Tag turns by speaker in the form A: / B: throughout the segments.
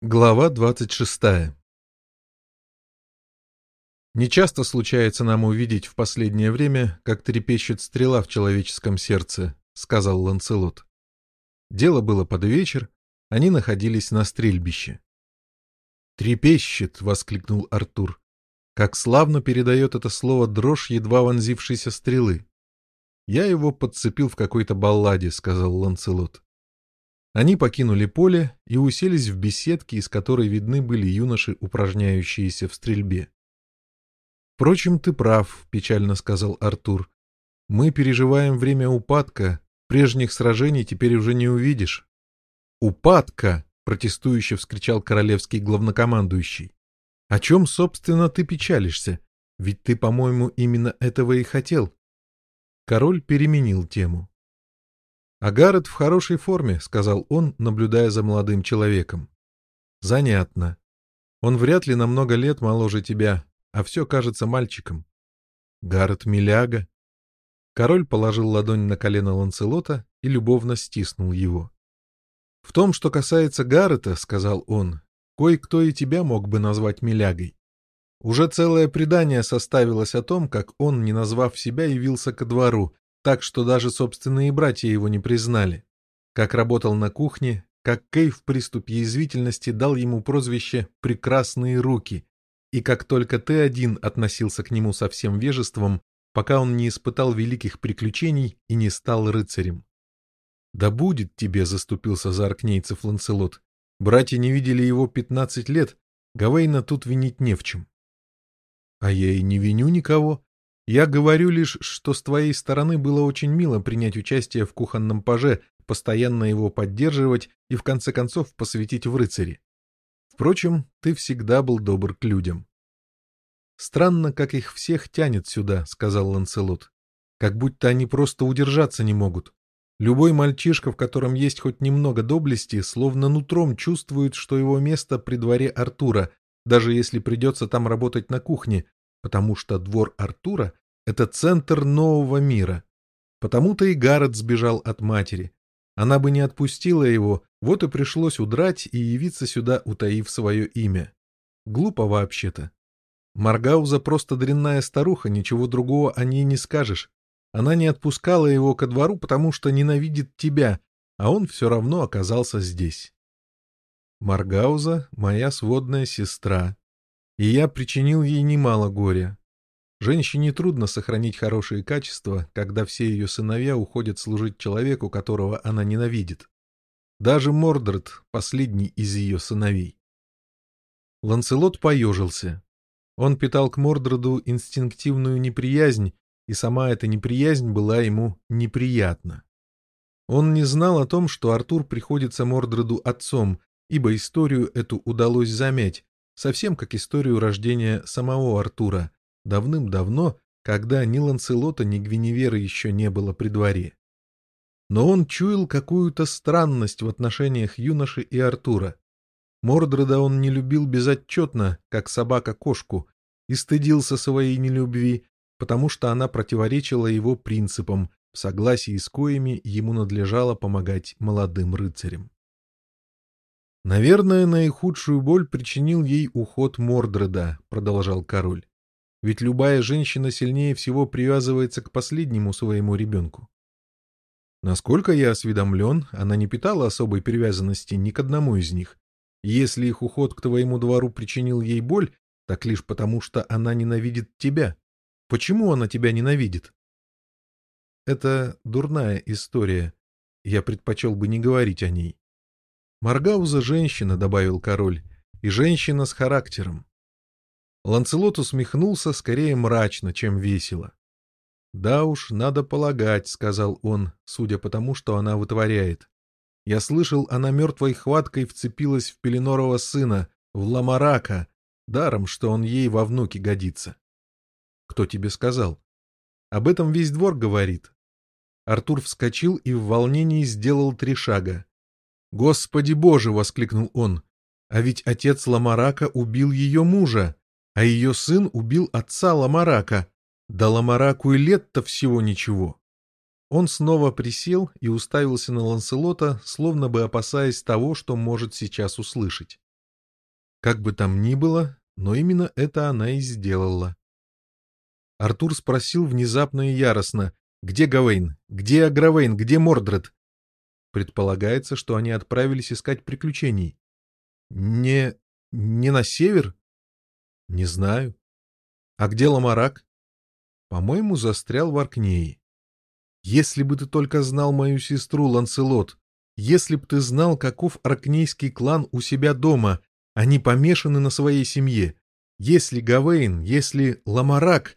A: Глава 26 Нечасто случается нам увидеть в последнее время, как трепещет стрела в человеческом сердце, сказал Ланцелот. Дело было под вечер, они находились на стрельбище. Трепещет, воскликнул Артур. Как славно передает это слово дрожь едва вонзившейся стрелы. Я его подцепил в какой-то балладе, сказал Ланцелот. Они покинули поле и уселись в беседке, из которой видны были юноши, упражняющиеся в стрельбе. «Впрочем, ты прав», — печально сказал Артур. «Мы переживаем время упадка. Прежних сражений теперь уже не увидишь». «Упадка!» — протестующе вскричал королевский главнокомандующий. «О чем, собственно, ты печалишься? Ведь ты, по-моему, именно этого и хотел». Король переменил тему. «А Гаррет в хорошей форме», — сказал он, наблюдая за молодым человеком. «Занятно. Он вряд ли на много лет моложе тебя, а все кажется мальчиком. Гаррет миляга». Король положил ладонь на колено Ланцелота и любовно стиснул его. «В том, что касается Гаррета, — сказал он, — кое-кто и тебя мог бы назвать милягой. Уже целое предание составилось о том, как он, не назвав себя, явился ко двору, так что даже собственные братья его не признали. Как работал на кухне, как Кей в приступе язвительности дал ему прозвище «прекрасные руки», и как только ты один относился к нему со всем вежеством, пока он не испытал великих приключений и не стал рыцарем. «Да будет тебе», — заступился за аркнейцев Ланцелот. «Братья не видели его пятнадцать лет, Гавейна тут винить не в чем». «А я и не виню никого», я говорю лишь, что с твоей стороны было очень мило принять участие в кухонном паже, постоянно его поддерживать и в конце концов посвятить в рыцари. Впрочем, ты всегда был добр к людям. Странно, как их всех тянет сюда, сказал Ланселот. Как будто они просто удержаться не могут. Любой мальчишка, в котором есть хоть немного доблести, словно нутром чувствует, что его место при дворе Артура, даже если придется там работать на кухне, потому что двор Артура — это центр нового мира. Потому-то и Гаррет сбежал от матери. Она бы не отпустила его, вот и пришлось удрать и явиться сюда, утаив свое имя. Глупо вообще-то. Маргауза просто дрянная старуха, ничего другого о ней не скажешь. Она не отпускала его ко двору, потому что ненавидит тебя, а он все равно оказался здесь. Маргауза — моя сводная сестра, и я причинил ей немало горя. Женщине трудно сохранить хорошие качества, когда все ее сыновья уходят служить человеку, которого она ненавидит. Даже Мордред — последний из ее сыновей. Ланселот поежился. Он питал к Мордреду инстинктивную неприязнь, и сама эта неприязнь была ему неприятна. Он не знал о том, что Артур приходится Мордреду отцом, ибо историю эту удалось замять, совсем как историю рождения самого Артура, давным-давно, когда ни Ланселота, ни Гвиневера еще не было при дворе. Но он чуял какую-то странность в отношениях юноши и Артура. Мордреда он не любил безотчетно, как собака кошку, и стыдился своей нелюбви, потому что она противоречила его принципам, в согласии с коими ему надлежало помогать молодым рыцарям. «Наверное, наихудшую боль причинил ей уход Мордреда», — продолжал король. «Ведь любая женщина сильнее всего привязывается к последнему своему ребенку. Насколько я осведомлен, она не питала особой привязанности ни к одному из них. Если их уход к твоему двору причинил ей боль, так лишь потому, что она ненавидит тебя. Почему она тебя ненавидит?» «Это дурная история. Я предпочел бы не говорить о ней. Маргауза женщина, — добавил король, — и женщина с характером. Ланцелот усмехнулся скорее мрачно, чем весело. «Да уж, надо полагать», — сказал он, судя по тому, что она вытворяет. «Я слышал, она мертвой хваткой вцепилась в Пеленорова сына, в Ламарака, даром, что он ей во внуки годится». «Кто тебе сказал?» «Об этом весь двор говорит». Артур вскочил и в волнении сделал три шага. «Господи Боже!» — воскликнул он. «А ведь отец Ламарака убил ее мужа, а ее сын убил отца Ламарака. Да Ламараку и лет-то всего ничего». Он снова присел и уставился на Ланселота, словно бы опасаясь того, что может сейчас услышать. Как бы там ни было, но именно это она и сделала. Артур спросил внезапно и яростно, где Гавейн, где Агравейн, где Мордред? Предполагается, что они отправились искать приключений. Не... не на север? Не знаю. А где Ламарак? По-моему, застрял в Аркнее. Если бы ты только знал мою сестру, Ланселот, если б ты знал, каков аркнейский клан у себя дома, они помешаны на своей семье. Если Гавейн, если Ламарак...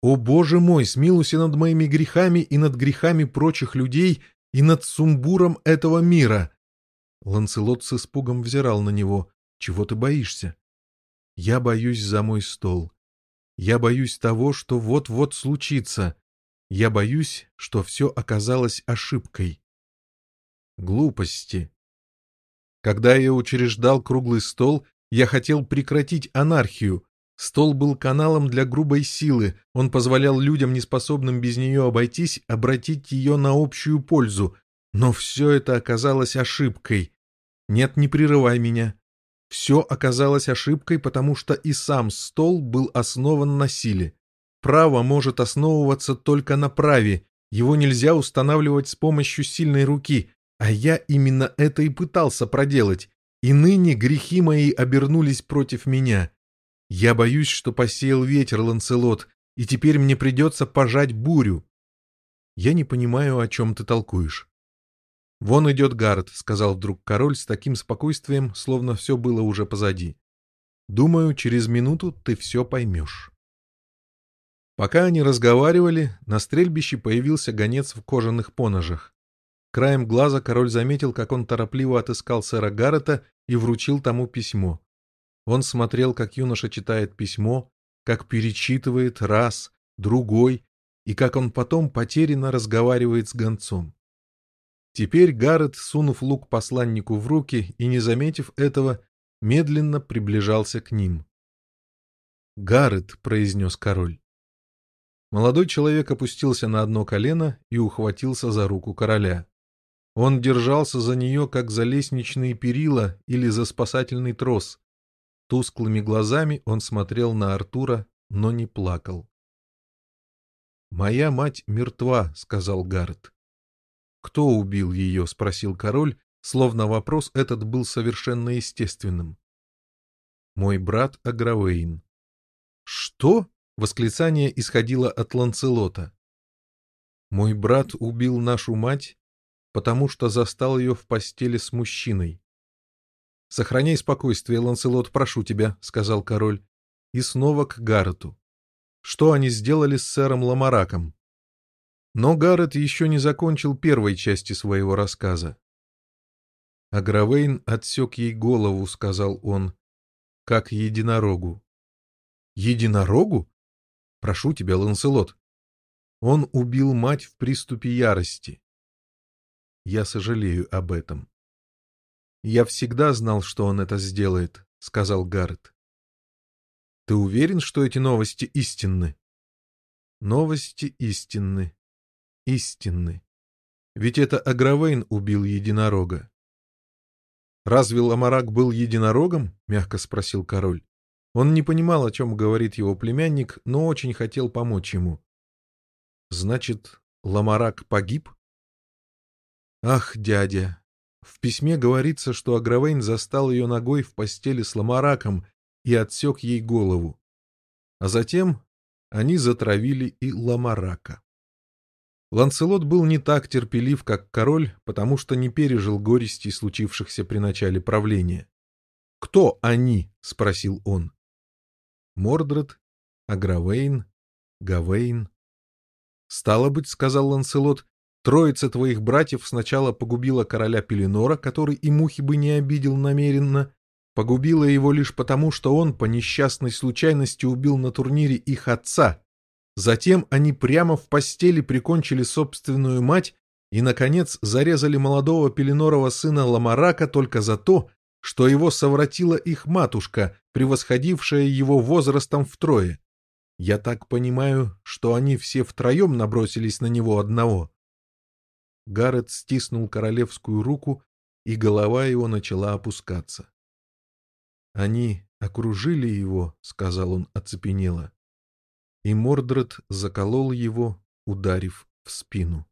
A: О, Боже мой, смилуйся над моими грехами и над грехами прочих людей и над сумбуром этого мира. Ланцелот с испугом взирал на него. Чего ты боишься? Я боюсь за мой стол. Я боюсь того, что вот-вот случится. Я боюсь, что все оказалось ошибкой. Глупости. Когда я учреждал круглый стол, я хотел прекратить анархию. Стол был каналом для грубой силы, он позволял людям, неспособным без нее обойтись, обратить ее на общую пользу. Но все это оказалось ошибкой. Нет, не прерывай меня. Все оказалось ошибкой, потому что и сам стол был основан на силе. Право может основываться только на праве, его нельзя устанавливать с помощью сильной руки, а я именно это и пытался проделать, и ныне грехи мои обернулись против меня. Я боюсь, что посеял ветер, Ланселот, и теперь мне придется пожать бурю. Я не понимаю, о чем ты толкуешь. «Вон идет Гаррет», — сказал вдруг король с таким спокойствием, словно все было уже позади. «Думаю, через минуту ты все поймешь». Пока они разговаривали, на стрельбище появился гонец в кожаных поножах. Краем глаза король заметил, как он торопливо отыскал сэра Гаррета и вручил тому письмо. Он смотрел, как юноша читает письмо, как перечитывает раз, другой, и как он потом потерянно разговаривает с гонцом. Теперь Гаррет, сунув лук посланнику в руки и не заметив этого, медленно приближался к ним. «Гаррет», — произнес король. Молодой человек опустился на одно колено и ухватился за руку короля. Он держался за нее, как за лестничные перила или за спасательный трос. Тусклыми глазами он смотрел на Артура, но не плакал. «Моя мать мертва», — сказал Гаррет. «Кто убил ее?» — спросил король, словно вопрос этот был совершенно естественным. «Мой брат Агравейн». «Что?» — восклицание исходило от Ланцелота. «Мой брат убил нашу мать, потому что застал ее в постели с мужчиной». «Сохраняй спокойствие, Ланцелот, прошу тебя», — сказал король, и снова к Гаррету. «Что они сделали с сэром Ламараком?» Но Гаррет еще не закончил первой части своего рассказа. Агравейн отсек ей голову, сказал он, как единорогу. Единорогу? Прошу тебя, Ланселот. Он убил мать в приступе ярости. Я сожалею об этом. Я всегда знал, что он это сделает, сказал Гаррет. Ты уверен, что эти новости истинны? Новости истинны, истинны. Ведь это Агравейн убил единорога. «Разве Ламарак был единорогом?» — мягко спросил король. Он не понимал, о чем говорит его племянник, но очень хотел помочь ему. «Значит, Ламарак погиб?» «Ах, дядя!» В письме говорится, что Агравейн застал ее ногой в постели с Ламараком и отсек ей голову. А затем они затравили и Ламарака. Ланселот был не так терпелив, как король, потому что не пережил горести, случившихся при начале правления. «Кто они?» — спросил он. «Мордред, Агравейн, Гавейн». «Стало быть, — сказал Ланселот, — троица твоих братьев сначала погубила короля Пеленора, который и мухи бы не обидел намеренно, погубила его лишь потому, что он по несчастной случайности убил на турнире их отца, Затем они прямо в постели прикончили собственную мать и, наконец, зарезали молодого Пеленорова сына Ламарака только за то, что его совратила их матушка, превосходившая его возрастом втрое. Я так понимаю, что они все втроем набросились на него одного. Гаррет стиснул королевскую руку, и голова его начала опускаться. Они окружили его, — сказал он оцепенело, и Мордред заколол его, ударив в спину.